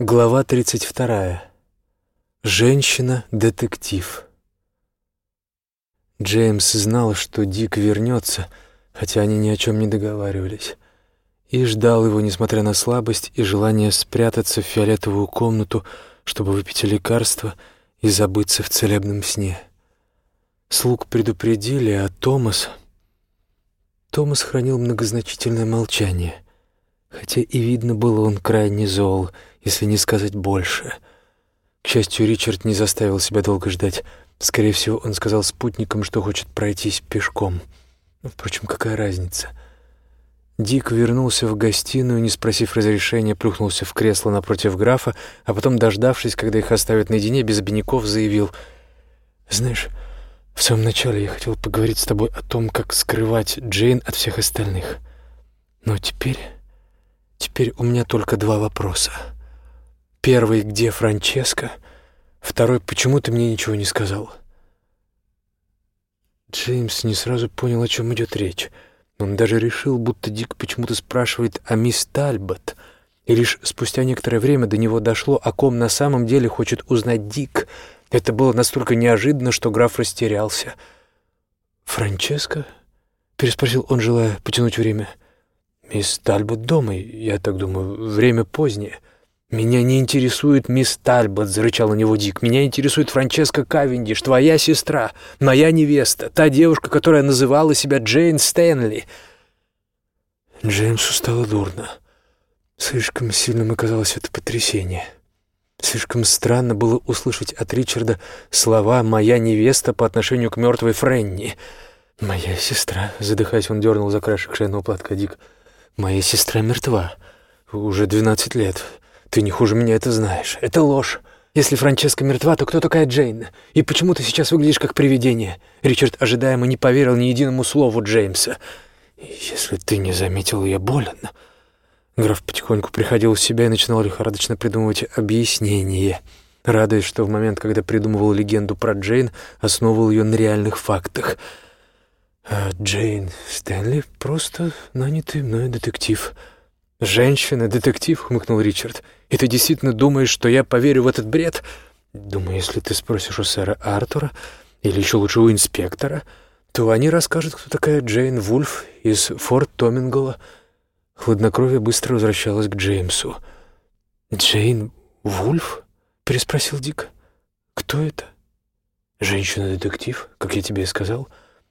Глава 32. Женщина-детектив. Джеймс знал, что Дик вернется, хотя они ни о чем не договаривались, и ждал его, несмотря на слабость и желание спрятаться в фиолетовую комнату, чтобы выпить лекарство и забыться в целебном сне. Слуг предупредили, а Томас... Томас хранил многозначительное молчание, хотя и видно было, он крайне зол — если не сказать больше. К счастью, Ричард не заставил себя долго ждать. Скорее всего, он сказал спутникам, что хочет пройтись пешком. Впрочем, какая разница? Дик вернулся в гостиную, не спросив разрешения, плюхнулся в кресло напротив графа, а потом, дождавшись, когда их оставят наедине, без обиняков заявил. «Знаешь, в самом начале я хотел поговорить с тобой о том, как скрывать Джейн от всех остальных. Но теперь... Теперь у меня только два вопроса». Первый, где Франческа? Второй, почему ты мне ничего не сказал? Джеймс не сразу понял, о чем идет речь. Он даже решил, будто Дик почему-то спрашивает о мисс Тальбот. И лишь спустя некоторое время до него дошло, о ком на самом деле хочет узнать Дик. Это было настолько неожиданно, что граф растерялся. «Франческа?» — переспросил он, желая потянуть время. «Мисс Тальбот дома, я так думаю, время позднее». «Меня не интересует мисс Тальбот», — зарычал на него Дик. «Меня интересует Франческа Кавендиш, твоя сестра, моя невеста, та девушка, которая называла себя Джейн Стэнли». Джеймсу стало дурно. Слишком сильным оказалось это потрясение. Слишком странно было услышать от Ричарда слова «моя невеста» по отношению к мертвой Френни. «Моя сестра», — задыхаясь, он дернул за краешек шейного платка Дик. «Моя сестра мертва. Уже двенадцать лет. Ты не хуже меня это знаешь. Это ложь. Если Франческа мертва, то кто такая Джейн? И почему ты сейчас выглядишь как привидение?» Ричард ожидаемо не поверил ни единому слову Джеймса. «Если ты не заметил, я болен». Граф потихоньку приходил в себя и начинал лихорадочно придумывать объяснение, радуясь, что в момент, когда придумывал легенду про Джейн, основывал ее на реальных фактах. А Джейн Стэнли — просто нанятый мной детектив. «Женщина, детектив», — хмыкнул Ричард. «И ты действительно думаешь, что я поверю в этот бред?» «Думаю, если ты спросишь у сэра Артура, или еще лучше у инспектора, то они расскажут, кто такая Джейн Вульф из Форт Томингола». Хладнокровие быстро возвращалось к Джеймсу. «Джейн Вульф?» — переспросил Дик. «Кто это?» «Женщина-детектив, как я тебе и сказал».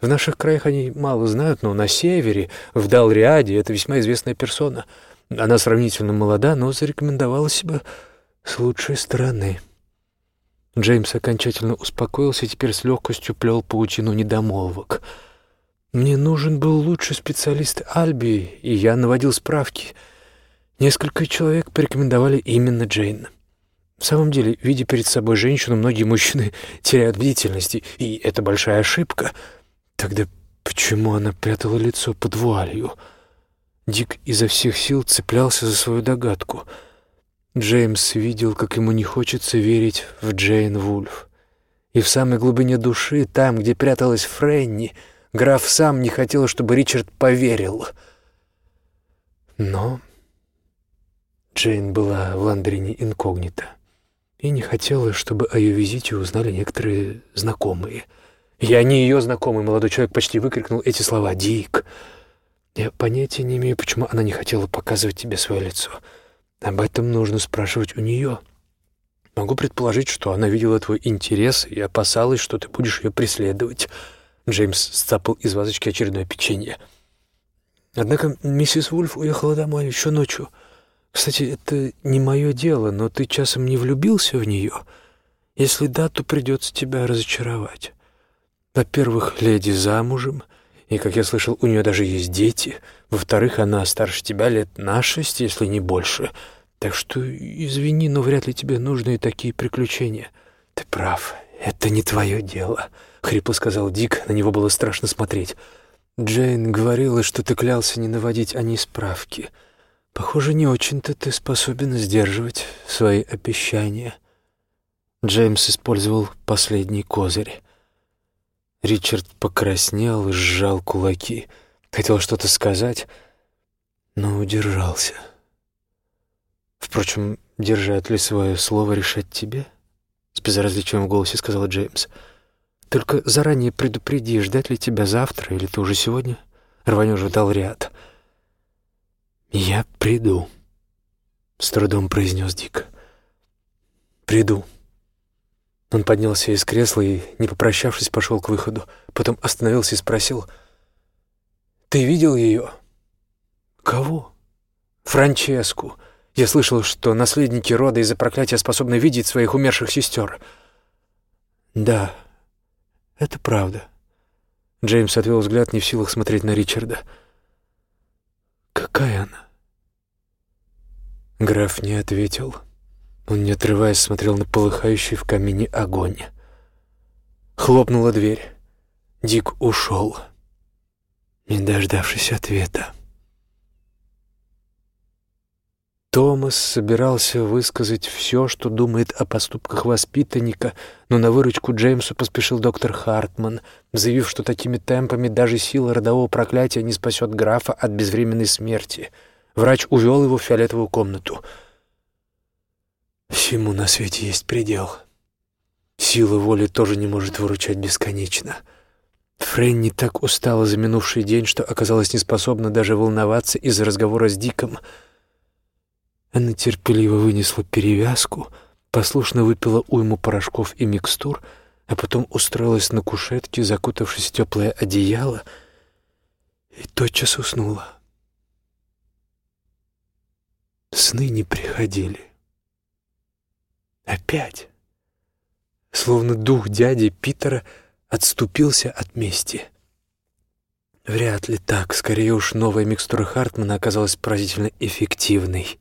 В наших краях они мало знают, но на севере, в Далриаде, это весьма известная персона — она сравнительно молода, но зарекомендовала себя с лучшей стороны. Джеймс окончательно успокоился и теперь с легкостью плел паутину недомолвок. «Мне нужен был лучший специалист Альби, и я наводил справки. Несколько человек порекомендовали именно Джейн. В самом деле, видя перед собой женщину, многие мужчины теряют бдительность, и это большая ошибка. Тогда почему она прятала лицо под вуалью?» Дик изо всех сил цеплялся за свою догадку. Джеймс видел, как ему не хочется верить в Джейн Вульф. И в самой глубине души, там, где пряталась Фрэнни, граф сам не хотел, чтобы Ричард поверил. Но Джейн была в Ландрине инкогнито и не хотела, чтобы о ее визите узнали некоторые знакомые. «Я не ее знакомый», — молодой человек почти выкрикнул эти слова. «Дик!» Я понятия не имею, почему она не хотела показывать тебе свое лицо. Об этом нужно спрашивать у нее. Могу предположить, что она видела твой интерес и опасалась, что ты будешь ее преследовать. Джеймс сцапал из вазочки очередное печенье. Однако миссис Вульф уехала домой еще ночью. Кстати, это не мое дело, но ты часом не влюбился в нее? Если да, то придется тебя разочаровать. Во-первых, леди замужем — и, как я слышал, у нее даже есть дети. Во-вторых, она старше тебя лет на шесть, если не больше. Так что, извини, но вряд ли тебе нужны такие приключения. Ты прав, это не твое дело, — хрипло сказал Дик, на него было страшно смотреть. Джейн говорила, что ты клялся не наводить о ней справки. Похоже, не очень-то ты способен сдерживать свои обещания. Джеймс использовал последний козырь. Ричард покраснел и сжал кулаки. Хотел что-то сказать, но удержался. Впрочем, держать ли свое слово решать тебе? С безразличием в голосе сказала Джеймс. Только заранее предупреди, ждать ли тебя завтра или ты уже сегодня рванешь в Далриад. «Я приду», — с трудом произнес Дик. «Приду». Он поднялся из кресла и, не попрощавшись, пошел к выходу. Потом остановился и спросил. «Ты видел ее?» «Кого?» «Франческу. Я слышал, что наследники рода из-за проклятия способны видеть своих умерших сестер». «Да, это правда». Джеймс отвел взгляд, не в силах смотреть на Ричарда. «Какая она?» Граф не ответил. Он, не отрываясь, смотрел на полыхающий в камине огонь. Хлопнула дверь. Дик ушел, не дождавшись ответа. Томас собирался высказать все, что думает о поступках воспитанника, но на выручку Джеймсу поспешил доктор Хартман, заявив, что такими темпами даже сила родового проклятия не спасет графа от безвременной смерти. Врач увел его в фиолетовую комнату — Всему на свете есть предел. Сила воли тоже не может выручать бесконечно. Фрэнни так устала за минувший день, что оказалась неспособна даже волноваться из-за разговора с Диком. Она терпеливо вынесла перевязку, послушно выпила уйму порошков и микстур, а потом устроилась на кушетке, закутавшись в теплое одеяло, и тотчас уснула. Сны не приходили. Опять. Словно дух дяди Питера отступился от мести. Вряд ли так. Скорее уж, новая микстура Хартмана оказалась поразительно эффективной.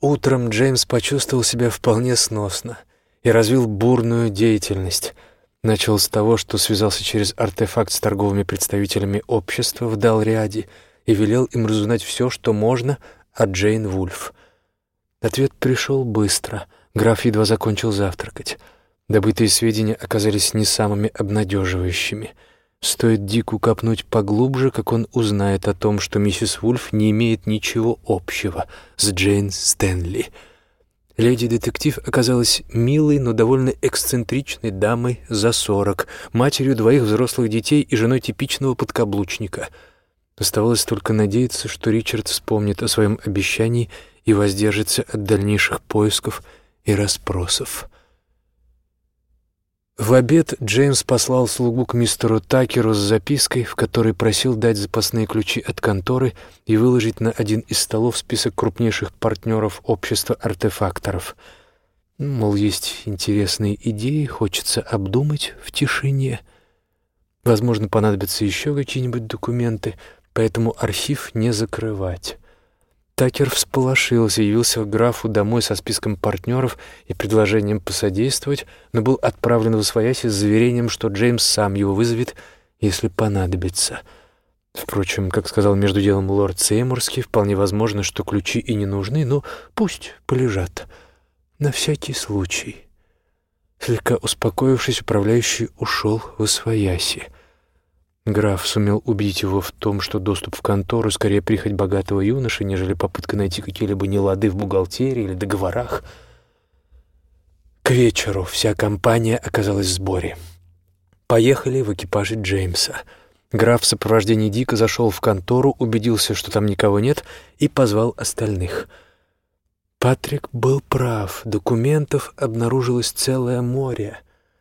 Утром Джеймс почувствовал себя вполне сносно и развил бурную деятельность. Начал с того, что связался через артефакт с торговыми представителями общества в Далриаде и велел им разузнать все, что можно о Джейн Вульф — Ответ пришел быстро. Граф едва закончил завтракать. Добытые сведения оказались не самыми обнадеживающими. Стоит Дику копнуть поглубже, как он узнает о том, что миссис Вульф не имеет ничего общего с Джейн Стэнли. Леди-детектив оказалась милой, но довольно эксцентричной дамой за сорок, матерью двоих взрослых детей и женой типичного подкаблучника. Оставалось только надеяться, что Ричард вспомнит о своем обещании — и воздержится от дальнейших поисков и расспросов. В обед Джеймс послал слугу к мистеру Такеру с запиской, в которой просил дать запасные ключи от конторы и выложить на один из столов список крупнейших партнеров общества артефакторов. Мол, есть интересные идеи, хочется обдумать в тишине. Возможно, понадобятся еще какие-нибудь документы, поэтому архив не закрывать. Такер всполошился, явился к графу домой со списком партнеров и предложением посодействовать, но был отправлен в Освояси с заверением, что Джеймс сам его вызовет, если понадобится. Впрочем, как сказал между делом лорд Сеймурский, вполне возможно, что ключи и не нужны, но пусть полежат. На всякий случай. Слегка успокоившись, управляющий ушел в Освояси. Граф сумел убедить его в том, что доступ в контору скорее прихоть богатого юноши, нежели попытка найти какие-либо нелады в бухгалтерии или договорах. К вечеру вся компания оказалась в сборе. Поехали в экипаже Джеймса. Граф в сопровождении Дика зашел в контору, убедился, что там никого нет, и позвал остальных. Патрик был прав. Документов обнаружилось целое море.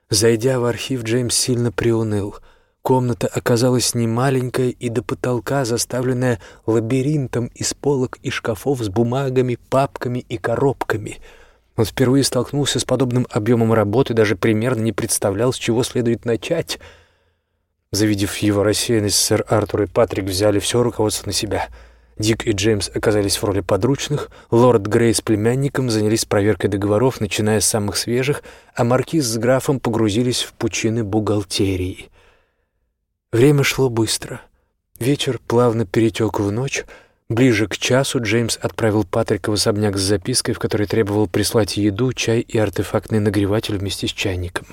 Зайдя в архив, Джеймс сильно приуныл — Комната оказалась немаленькая и до потолка заставленная лабиринтом из полок и шкафов с бумагами, папками и коробками. Он впервые столкнулся с подобным объемом работы, даже примерно не представлял, с чего следует начать. Завидев его рассеянность, сэр Артур и Патрик взяли все руководство на себя. Дик и Джеймс оказались в роли подручных, лорд Грей с племянником занялись проверкой договоров, начиная с самых свежих, а маркиз с графом погрузились в пучины бухгалтерии — Время шло быстро. Вечер плавно перетек в ночь. Ближе к часу Джеймс отправил Патрика в особняк с запиской, в которой требовал прислать еду, чай и артефактный нагреватель вместе с чайником.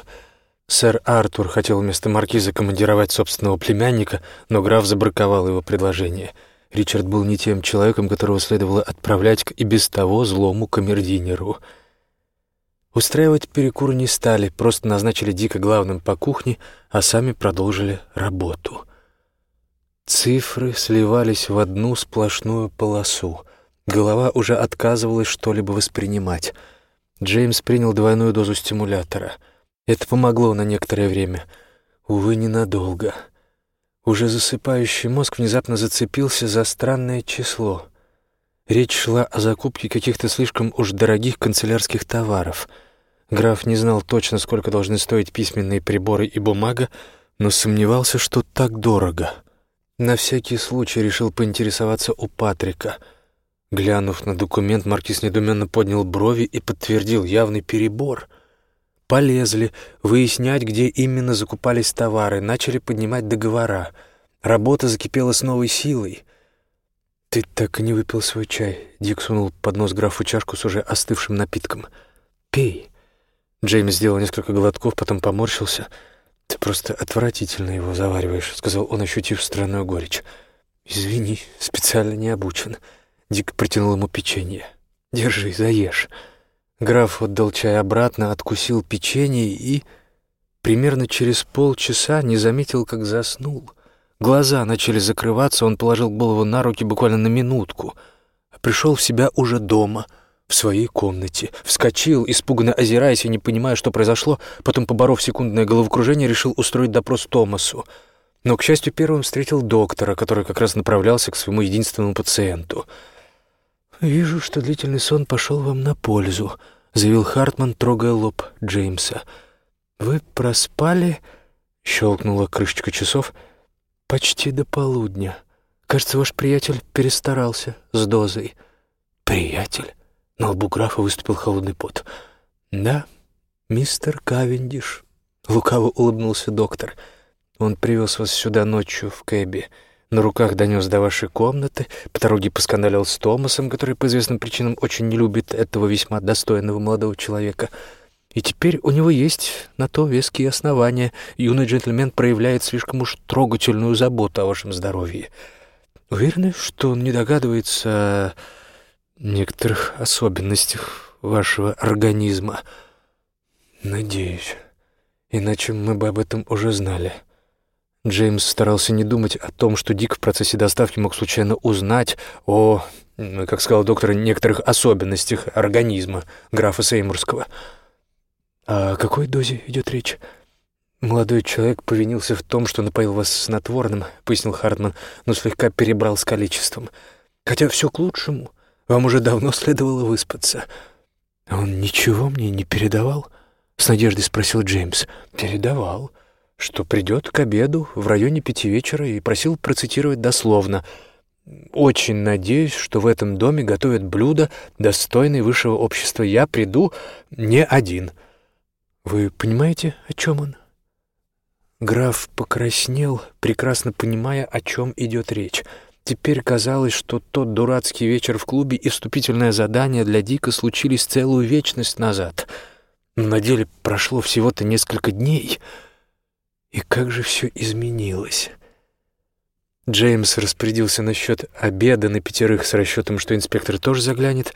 Сэр Артур хотел вместо маркиза командировать собственного племянника, но граф забраковал его предложение. Ричард был не тем человеком, которого следовало отправлять к и без того злому камердинеру. Устраивать перекур не стали, просто назначили Дика главным по кухне, а сами продолжили работу. Цифры сливались в одну сплошную полосу. Голова уже отказывалась что-либо воспринимать. Джеймс принял двойную дозу стимулятора. Это помогло на некоторое время. Увы, ненадолго. Уже засыпающий мозг внезапно зацепился за странное число. Речь шла о закупке каких-то слишком уж дорогих канцелярских товаров. Граф не знал точно, сколько должны стоить письменные приборы и бумага, но сомневался, что так дорого. На всякий случай решил поинтересоваться у Патрика. Глянув на документ, маркиз недуменно поднял брови и подтвердил явный перебор — Полезли выяснять, где именно закупались товары, начали поднимать договора. Работа закипела с новой силой. «Ты так и не выпил свой чай», — Дик сунул под нос графу чашку с уже остывшим напитком. «Пей». Джеймс сделал несколько глотков, потом поморщился. «Ты просто отвратительно его завариваешь», — сказал он, ощутив странную горечь. «Извини, специально не обучен». Дик протянул ему печенье. «Держи, заешь». Граф отдал чай обратно, откусил печенье и... Примерно через полчаса не заметил, как заснул. Глаза начали закрываться, он положил голову на руки буквально на минутку. Пришел в себя уже дома, в своей комнате. Вскочил, испуганно озираясь и не понимая, что произошло, потом, поборов секундное головокружение, решил устроить допрос Томасу. Но, к счастью, первым встретил доктора, который как раз направлялся к своему единственному пациенту — «Вижу, что длительный сон пошел вам на пользу», — заявил Хартман, трогая лоб Джеймса. «Вы проспали...» — щелкнула крышечка часов. «Почти до полудня. Кажется, ваш приятель перестарался с дозой». «Приятель?» — на лбу графа выступил холодный пот. «Да, мистер Кавендиш», — лукаво улыбнулся доктор. «Он привез вас сюда ночью в кэбе» на руках донес до вашей комнаты, по дороге поскандалил с Томасом, который по известным причинам очень не любит этого весьма достойного молодого человека. И теперь у него есть на то веские основания. Юный джентльмен проявляет слишком уж трогательную заботу о вашем здоровье. Уверены, что он не догадывается некоторых особенностях вашего организма? Надеюсь. Иначе мы бы об этом уже знали. Джеймс старался не думать о том, что Дик в процессе доставки мог случайно узнать о, как сказал доктор, некоторых особенностях организма графа Сеймурского. «О какой дозе идет речь?» «Молодой человек повинился в том, что напоил вас снотворным», — пояснил Хартман, но слегка перебрал с количеством. «Хотя все к лучшему. Вам уже давно следовало выспаться». «Он ничего мне не передавал?» — с надеждой спросил Джеймс. «Передавал» что придет к обеду в районе пяти вечера и просил процитировать дословно «Очень надеюсь, что в этом доме готовят блюда, достойные высшего общества. Я приду не один». Вы понимаете, о чем он? Граф покраснел, прекрасно понимая, о чем идет речь. Теперь казалось, что тот дурацкий вечер в клубе и вступительное задание для Дика случились целую вечность назад. Но на деле прошло всего-то несколько дней — и как же все изменилось. Джеймс распорядился насчет обеда на пятерых с расчетом, что инспектор тоже заглянет.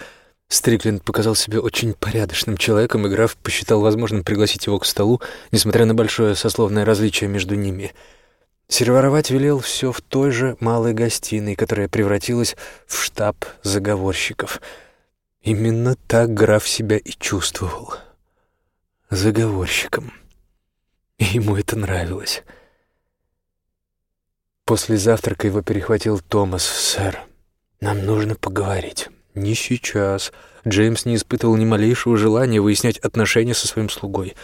Стрикленд показал себя очень порядочным человеком, и граф посчитал возможным пригласить его к столу, несмотря на большое сословное различие между ними. Сервировать велел все в той же малой гостиной, которая превратилась в штаб заговорщиков. Именно так граф себя и чувствовал. Заговорщиком. И ему это нравилось. После завтрака его перехватил Томас. «Сэр, нам нужно поговорить». «Не сейчас». Джеймс не испытывал ни малейшего желания выяснять отношения со своим слугой.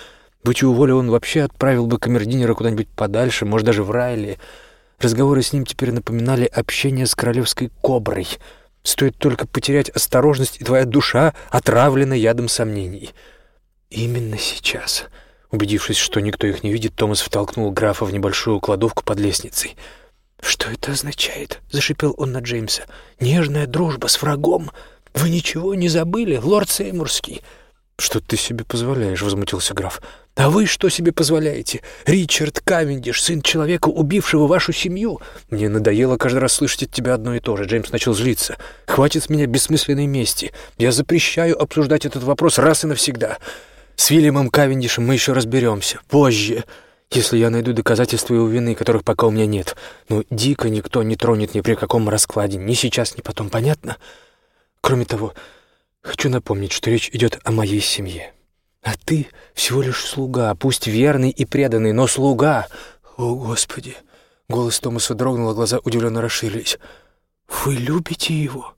Будь его он вообще отправил бы камердинера куда-нибудь подальше, может, даже в Райли. Разговоры с ним теперь напоминали общение с королевской коброй. Стоит только потерять осторожность, и твоя душа отравлена ядом сомнений. Именно сейчас Убедившись, что никто их не видит, Томас втолкнул графа в небольшую кладовку под лестницей. «Что это означает?» — зашипел он на Джеймса. «Нежная дружба с врагом. Вы ничего не забыли, лорд Сеймурский?» «Что ты себе позволяешь?» — возмутился граф. А вы что себе позволяете? Ричард Кавендиш, сын человека, убившего вашу семью. Мне надоело каждый раз слышать от тебя одно и то же. Джеймс начал злиться. Хватит с меня бессмысленной мести. Я запрещаю обсуждать этот вопрос раз и навсегда. С Вильямом Кавендишем мы еще разберемся. Позже. Если я найду доказательства его вины, которых пока у меня нет. Но дико никто не тронет ни при каком раскладе. Ни сейчас, ни потом. Понятно? Кроме того, хочу напомнить, что речь идет о моей семье. А ты всего лишь слуга, пусть верный и преданный, но слуга. О, Господи! Голос Томаса дрогнул, глаза удивленно расширились. Вы любите его?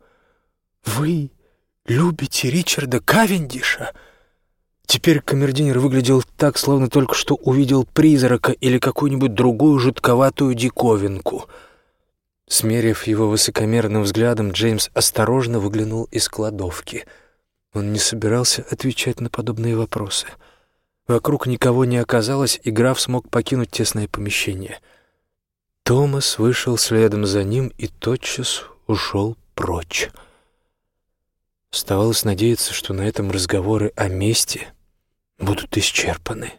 Вы любите Ричарда Кавендиша? Теперь камердинер выглядел так, словно только что увидел призрака или какую-нибудь другую жутковатую диковинку. Смерив его высокомерным взглядом, Джеймс осторожно выглянул из кладовки — он не собирался отвечать на подобные вопросы. Вокруг никого не оказалось, и граф смог покинуть тесное помещение. Томас вышел следом за ним и тотчас ушел прочь. Оставалось надеяться, что на этом разговоры о мести будут исчерпаны.